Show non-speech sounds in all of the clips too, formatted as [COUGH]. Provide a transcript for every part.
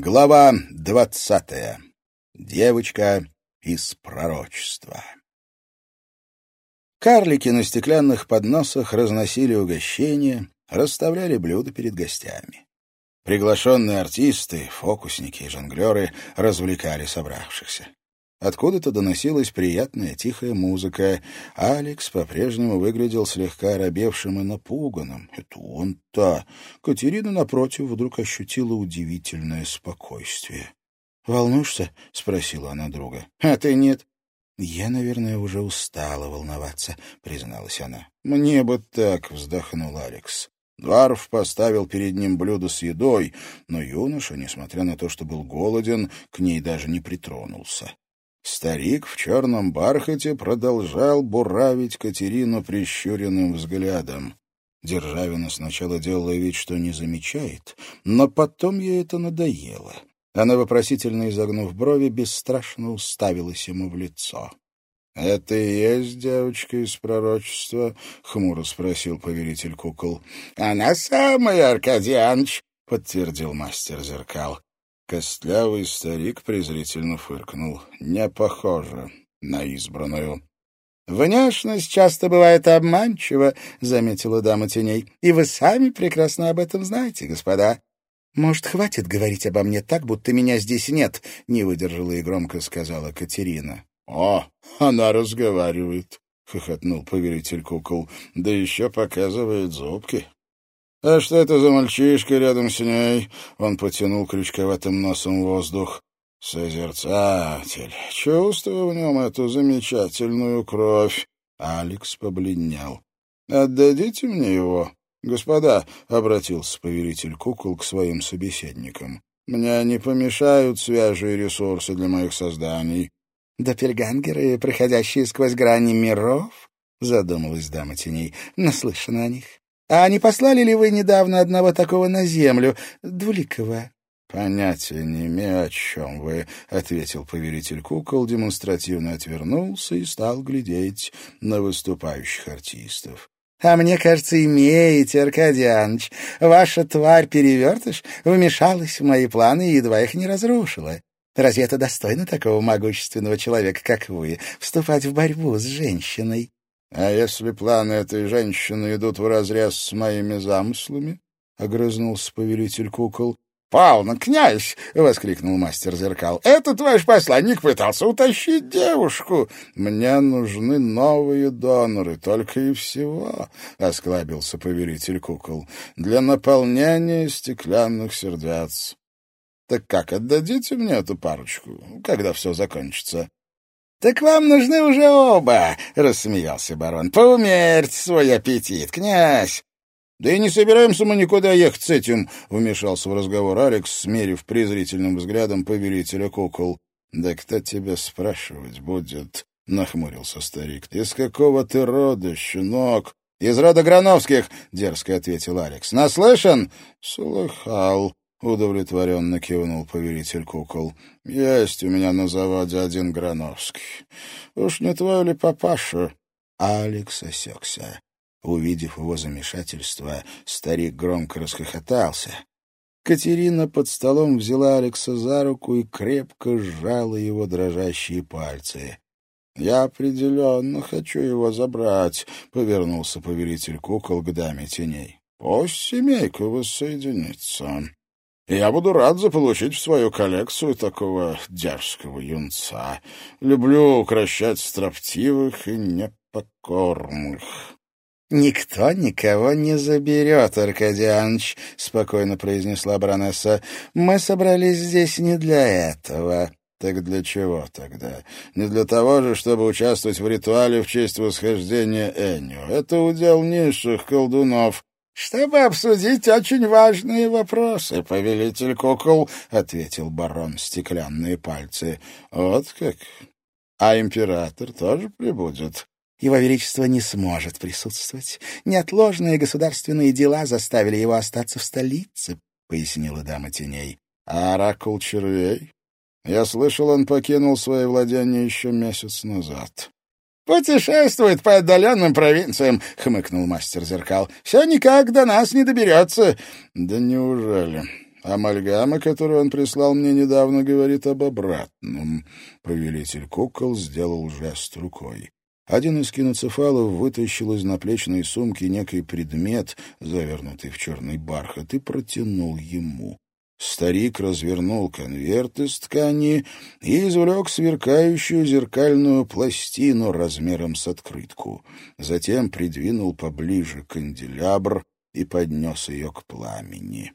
Глава двадцатая. Девочка из пророчества. Карлики на стеклянных подносах разносили угощения, расставляли блюда перед гостями. Приглашенные артисты, фокусники и жонглеры развлекали собравшихся. Откуда-то доносилась приятная тихая музыка. Алекс по-прежнему выглядел слегка оробевшим и напуганным. Это он-то. Катерина, напротив, вдруг ощутила удивительное спокойствие. «Волнуешься?» — спросила она друга. «А ты нет». «Я, наверное, уже устала волноваться», — призналась она. «Мне бы так», — вздохнул Алекс. Дварф поставил перед ним блюдо с едой, но юноша, несмотря на то, что был голоден, к ней даже не притронулся. Старик в черном бархате продолжал буравить Катерину прищуренным взглядом. Державина сначала делала вид, что не замечает, но потом ей это надоело. Она, вопросительно изогнув брови, бесстрашно уставилась ему в лицо. — Это и есть девочка из пророчества? — хмуро спросил повелитель кукол. — Она самая, Аркадьяныч, — подтвердил мастер зеркал. Костлявый старик презрительно фыркнул. «Не похоже на избранную». «Внешность часто бывает обманчива», — заметила дама теней. «И вы сами прекрасно об этом знаете, господа». «Может, хватит говорить обо мне так, будто меня здесь нет?» — не выдержала и громко сказала Катерина. «О, она разговаривает», — хохотнул повелитель кукол, — «да еще показывает зубки». «А что это за мальчишка рядом с ней?» Он потянул крючковатым носом воздух. «Созерцатель. Чувствую в нем эту замечательную кровь». Алекс побледнел. «Отдадите мне его?» «Господа», — обратился повелитель кукол к своим собеседникам, «мне не помешают свежие ресурсы для моих созданий». «Доппельгангеры, проходящие сквозь грани миров?» — задумалась дама теней. «Наслышана о них. А не послали ли вы недавно одного такого на землю, двуликого?» «Понятия не имею, о чем вы», — ответил повелитель кукол, демонстративно отвернулся и стал глядеть на выступающих артистов. «А мне кажется, имеете, Аркадий Иванович. Ваша тварь-перевертыш вмешалась в мои планы и едва их не разрушила. Разве это достойно такого могущественного человека, как вы, вступать в борьбу с женщиной?» «А если планы этой женщины идут вразрез с моими замыслами?» — огрызнулся повелитель кукол. «Полно, князь!» — воскликнул мастер зеркал. «Этот ваш посланник пытался утащить девушку. Мне нужны новые доноры, только и всего», — осклабился повелитель кукол, «для наполнения стеклянных сердец. Так как, отдадите мне эту парочку, когда все закончится?» «Так вам нужны уже оба!» — рассмеялся барон. «Поумерьте свой аппетит, князь!» «Да и не собираемся мы никуда ехать с этим», — вмешался в разговор Алекс, смерив презрительным взглядом повелителя кукол. «Да кто тебя спрашивать будет?» — нахмурился старик. «Из какого ты рода, щенок?» «Из рода Грановских», — дерзко ответил Алекс. «Наслышан?» «Слыхал», — удовлетворенно кивнул повелитель кукол. — Есть у меня на заводе один Грановский. Уж не твой ли папаша? Алекс осекся. Увидев его замешательство, старик громко расхохотался. Катерина под столом взяла Алекса за руку и крепко сжала его дрожащие пальцы. «Я определенно хочу его забрать», — повернулся повелитель кукол к даме теней. «Пусть семейка воссоединится». Я буду рад заполучить в свою коллекцию такого дерзкого юнца. Люблю укращать строптивых и непокорных. — Никто никого не заберет, Аркадьяныч, — спокойно произнесла баронесса. — Мы собрались здесь не для этого. — Так для чего тогда? Не для того же, чтобы участвовать в ритуале в честь восхождения Эню. Это удел низших колдунов чтобы обсудить очень важные вопросы, повелитель кукол, — ответил барон стеклянные пальцы. — Вот как? А император тоже прибудет? Его Величество не сможет присутствовать. Неотложные государственные дела заставили его остаться в столице, — пояснила дама теней. — А оракул червей? Я слышал, он покинул свои владения еще месяц назад. «Путешествует по отдаленным провинциям», — хмыкнул мастер зеркал. «Все никак до нас не доберется». «Да неужели? Амальгама, которую он прислал мне недавно, говорит об обратном. Повелитель кукол сделал жест рукой. Один из киноцефалов вытащил из наплечной сумки некий предмет, завернутый в черный бархат, и протянул ему. Старик развернул конверт из ткани и извлек сверкающую зеркальную пластину размером с открытку. Затем придвинул поближе канделябр и поднес ее к пламени.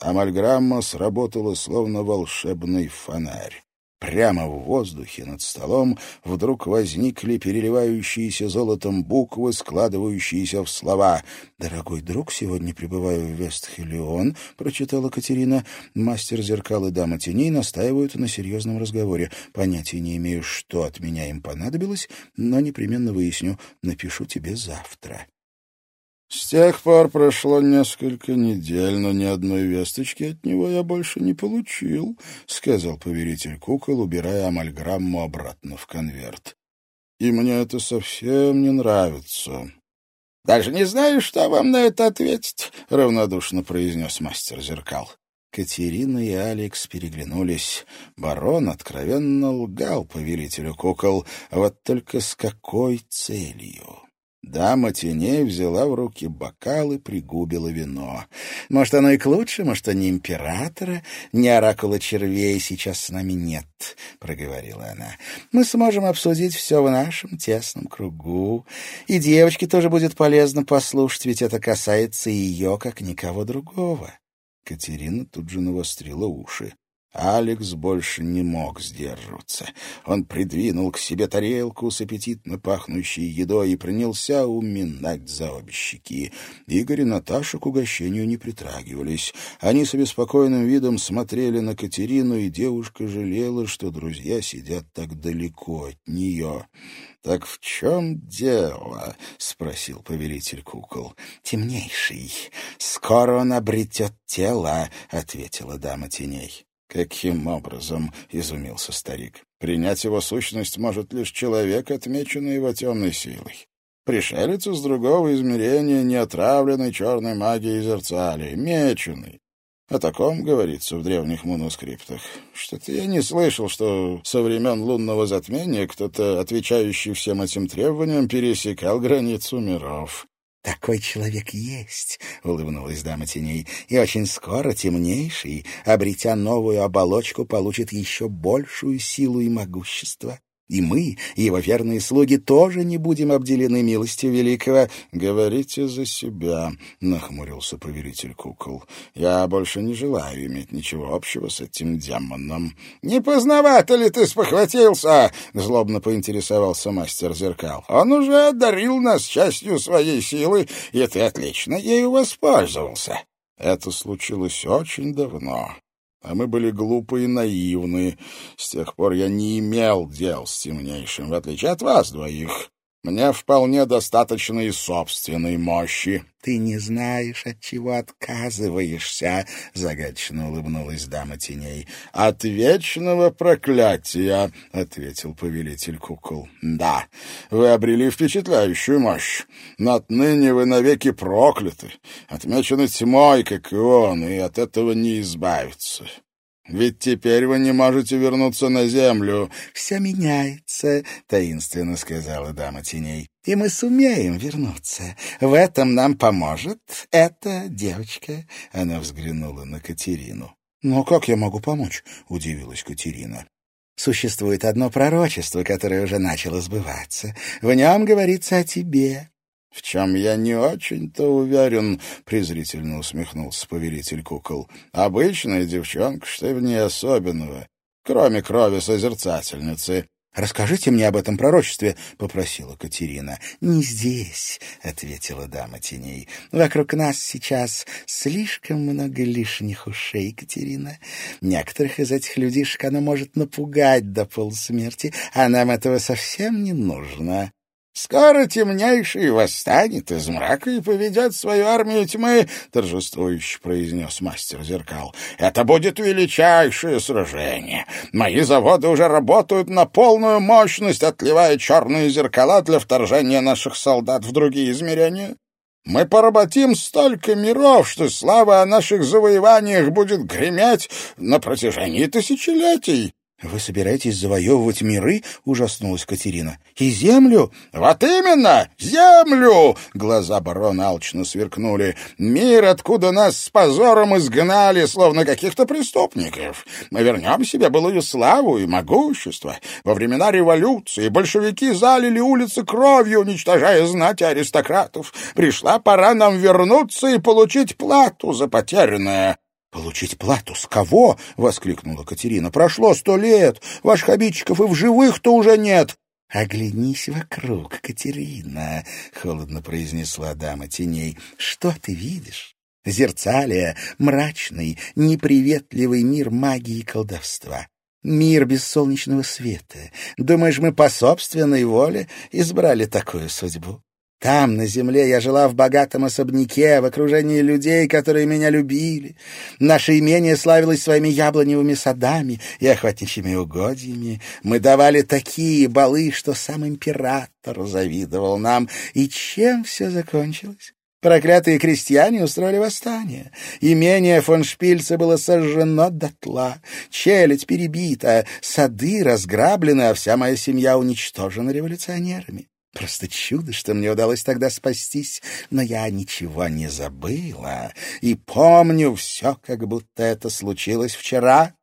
Амальграмма сработала словно волшебный фонарь. Прямо в воздухе над столом вдруг возникли переливающиеся золотом буквы, складывающиеся в слова. «Дорогой друг, сегодня пребываю в Вестхелион», — прочитала Катерина. «Мастер зеркал и дама теней настаивают на серьезном разговоре. Понятия не имею, что от меня им понадобилось, но непременно выясню. Напишу тебе завтра». С тех пор прошло несколько недель, но ни одной весточки от него я больше не получил, — сказал поверитель кукол, убирая амальграмму обратно в конверт. И мне это совсем не нравится. — Даже не знаю, что вам на это ответить, — равнодушно произнес мастер зеркал. Катерина и Алекс переглянулись. Барон откровенно лгал повелителю кукол, вот только с какой целью? Дама теней взяла в руки бокал и пригубила вино. «Может, оно и к лучшему, что ни императора, ни оракула червей сейчас с нами нет», — проговорила она. «Мы сможем обсудить все в нашем тесном кругу. И девочке тоже будет полезно послушать, ведь это касается ее, как никого другого». Катерина тут же навострила уши. Алекс больше не мог сдерживаться. Он придвинул к себе тарелку с аппетитно пахнущей едой и принялся уминать за обе щеки. Игорь и Наташа к угощению не притрагивались. Они с обеспокоенным видом смотрели на Катерину, и девушка жалела, что друзья сидят так далеко от нее. «Так в чем дело?» — спросил повелитель кукол. «Темнейший. Скоро он обретет тело», — ответила дама теней. «Каким образом?» — изумился старик. «Принять его сущность может лишь человек, отмеченный его темной силой. Пришелец из другого измерения, не отравленный черной магией зерцали, меченый. О таком говорится в древних манускриптах. Что-то я не слышал, что со времен лунного затмения кто-то, отвечающий всем этим требованиям, пересекал границу миров. «Такой человек есть», — улыбнулась дама теней, «и очень скоро темнейший, обретя новую оболочку, получит еще большую силу и могущество. И мы, его верные слуги, тоже не будем обделены милостью великого. — Говорите за себя, — нахмурился повелитель кукол. — Я больше не желаю иметь ничего общего с этим демоном. — Не поздновато ли ты спохватился? — злобно поинтересовался мастер зеркал. — Он уже одарил нас частью своей силы, и ты отлично ею воспользовался. Это случилось очень давно а мы были глупы и наивны. С тех пор я не имел дел с темнейшим, в отличие от вас двоих. Мне вполне достаточно и собственной мощи. — Ты не знаешь, от чего отказываешься, — загадочно улыбнулась дама теней. — От вечного проклятия, — ответил повелитель кукол. — Да, вы обрели впечатляющую мощь. Но отныне вы навеки прокляты, отмечены тьмой, как и он, и от этого не избавиться. Ведь теперь вы не можете вернуться на землю. — Все меняется, — таинственно сказала дама теней. — И мы сумеем вернуться. В этом нам поможет эта девочка. Она взглянула на Катерину. — Ну, как я могу помочь? — удивилась Катерина. Существует одно пророчество, которое уже начало сбываться. В нем говорится о тебе. «В чем я не очень-то уверен», — презрительно усмехнулся повелитель кукол. «Обычная девчонка, что в ней особенного, кроме крови созерцательницы». «Расскажите мне об этом пророчестве», — попросила Катерина. «Не здесь», — ответила дама теней. «Вокруг нас сейчас слишком много лишних ушей, Катерина. Некоторых из этих людишек оно может напугать до полусмерти, а нам этого совсем не нужно». Скоро темнейший восстанет из мрака и поведет свою армию тьмы, — торжествующе произнес мастер зеркал. — Это будет величайшее сражение. Мои заводы уже работают на полную мощность, отливая черные зеркала для вторжения наших солдат в другие измерения. Мы поработим столько миров, что слава о наших завоеваниях будет греметь на протяжении тысячелетий. «Вы собираетесь завоевывать миры?» — ужаснулась Катерина. «И землю?» «Вот именно! Землю!» — глаза барона алчно сверкнули. «Мир, откуда нас с позором изгнали, словно каких-то преступников. Мы вернем себе былую славу и могущество. Во времена революции большевики залили улицы кровью, уничтожая знать аристократов. Пришла пора нам вернуться и получить плату за потерянное». «Получить плату с кого?» — воскликнула Катерина. «Прошло сто лет, ваших обидчиков и в живых-то уже нет». «Оглянись вокруг, Катерина», — холодно произнесла дама теней. «Что ты видишь? Зерцалия — мрачный, неприветливый мир магии и колдовства. Мир без солнечного света. Думаешь, мы по собственной воле избрали такую судьбу? Там, на земле, я жила в богатом особняке, в окружении людей, которые меня любили. Наше имение славилось своими яблоневыми садами и охотничьими угодьями. Мы давали такие балы, что сам император завидовал нам. И чем все закончилось? Проклятые крестьяне устроили восстание. Имение фон Шпильца было сожжено дотла, челядь перебита, сады разграблены, а вся моя семья уничтожена революционерами. Просто чудо, что мне удалось тогда спастись, но я ничего не забыла и помню все, как будто это случилось вчера.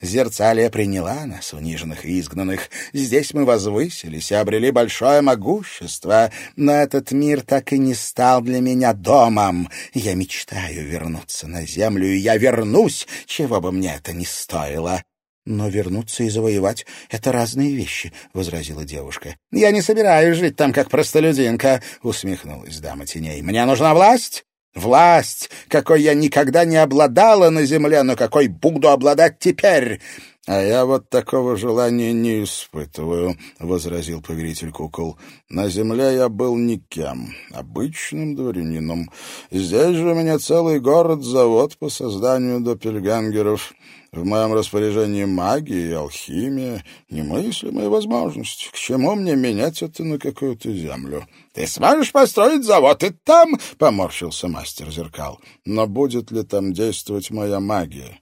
Зерцалия приняла нас, униженных и изгнанных. Здесь мы возвысились и обрели большое могущество, но этот мир так и не стал для меня домом. Я мечтаю вернуться на землю, и я вернусь, чего бы мне это ни стоило. «Но вернуться и завоевать — это разные вещи», — возразила девушка. «Я не собираюсь жить там, как простолюдинка», — усмехнулась дама теней. «Мне нужна власть, власть, какой я никогда не обладала на земле, но какой буду обладать теперь. «А я вот такого желания не испытываю», — возразил повелитель кукол. «На земле я был никем, обычным дворянином. Здесь же у меня целый город-завод по созданию доппельгангеров». В моем распоряжении магия и алхимия — немыслимые возможности. К чему мне менять это на какую-то землю? — Ты сможешь построить завод и там? — поморщился мастер зеркал. — Но будет ли там действовать моя магия?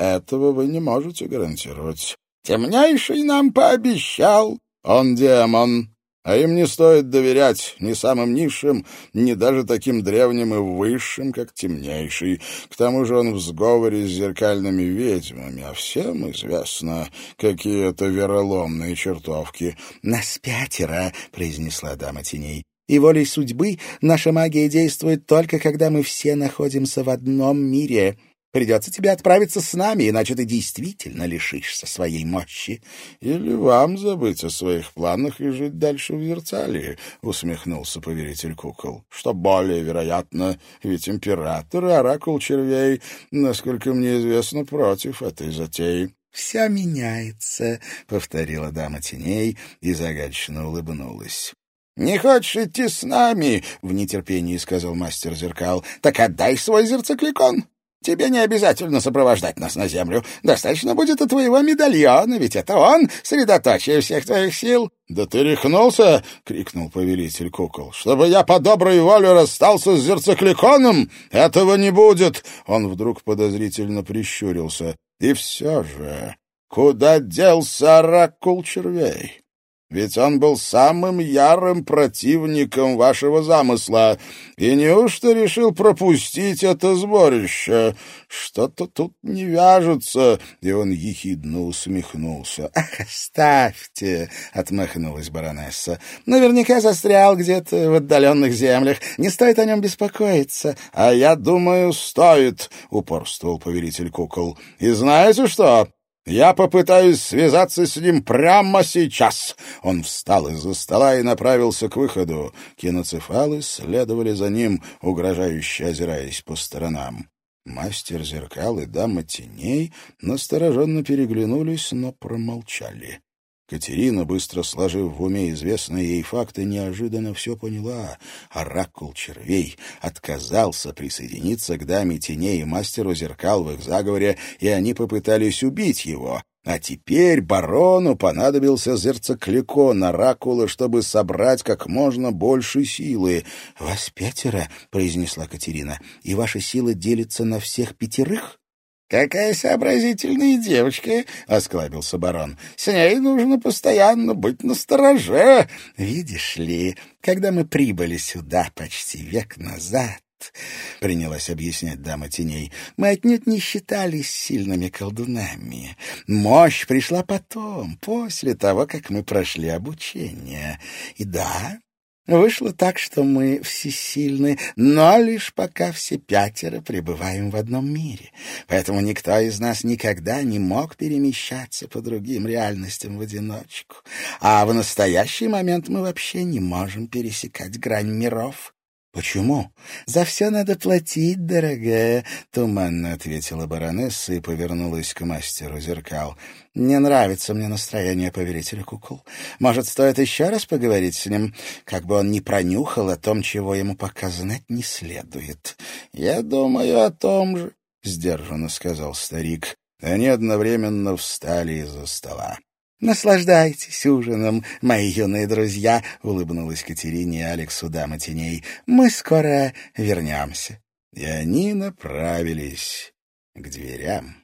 Этого вы не можете гарантировать. Темнейший нам пообещал. Он демон. А им не стоит доверять ни самым низшим, ни даже таким древним и высшим, как темнейший. К тому же он в сговоре с зеркальными ведьмами, а всем известно, какие это вероломные чертовки. — Нас пятеро, — произнесла дама теней. И волей судьбы наша магия действует только, когда мы все находимся в одном мире. Придется тебе отправиться с нами, иначе ты действительно лишишься своей мощи. — Или вам забыть о своих планах и жить дальше в Верцалии, — усмехнулся повелитель кукол. — Что более вероятно, ведь император и оракул червей, насколько мне известно, против этой затеи. — Все меняется, — повторила дама теней и загадочно улыбнулась. «Не хочешь идти с нами?» — в нетерпении сказал мастер зеркал. «Так отдай свой зерцекликон. Тебе не обязательно сопровождать нас на землю. Достаточно будет и твоего медальона, ведь это он — средоточие всех твоих сил». «Да ты рехнулся!» — крикнул повелитель кукол. «Чтобы я по доброй воле расстался с зерцекликоном? Этого не будет!» Он вдруг подозрительно прищурился. «И все же, куда делся оракул червей?» Ведь он был самым ярым противником вашего замысла. И неужто решил пропустить это сборище? Что-то тут не вяжется. И он ехидно усмехнулся. [LAUGHS] «Ах, оставьте!» — отмахнулась баронесса. «Наверняка застрял где-то в отдаленных землях. Не стоит о нем беспокоиться». «А я думаю, стоит», — упорствовал повелитель кукол. «И знаете что?» Я попытаюсь связаться с ним прямо сейчас. Он встал из-за стола и направился к выходу. Киноцефалы следовали за ним, угрожающе озираясь по сторонам. Мастер зеркал и дама теней настороженно переглянулись, но промолчали. Катерина, быстро сложив в уме известные ей факты, неожиданно все поняла. Оракул червей отказался присоединиться к даме теней и мастеру зеркал в их заговоре, и они попытались убить его. А теперь барону понадобился зерцекликон оракула, чтобы собрать как можно больше силы. — Вас пятеро, — произнесла Катерина, — и ваша сила делится на всех пятерых? «Какая сообразительная девочка!» — осклабился барон. «С ней нужно постоянно быть настороже. Видишь ли, когда мы прибыли сюда почти век назад, — принялась объяснять дама теней, — мы отнюдь не считались сильными колдунами. Мощь пришла потом, после того, как мы прошли обучение. И да, Вышло так, что мы всесильны, но лишь пока все пятеро пребываем в одном мире. Поэтому никто из нас никогда не мог перемещаться по другим реальностям в одиночку. А в настоящий момент мы вообще не можем пересекать грань миров. «Почему? За все надо платить, дорогая», — туманно ответила баронесса и повернулась к мастеру зеркал. «Не нравится мне настроение повелителя кукол. Может, стоит еще раз поговорить с ним, как бы он не пронюхал о том, чего ему пока знать не следует?» «Я думаю о том же», — сдержанно сказал старик. Они одновременно встали из-за стола. «Наслаждайтесь ужином, мои юные друзья», — улыбнулась Катерине и Алексу дама теней. «Мы скоро вернемся». И они направились к дверям.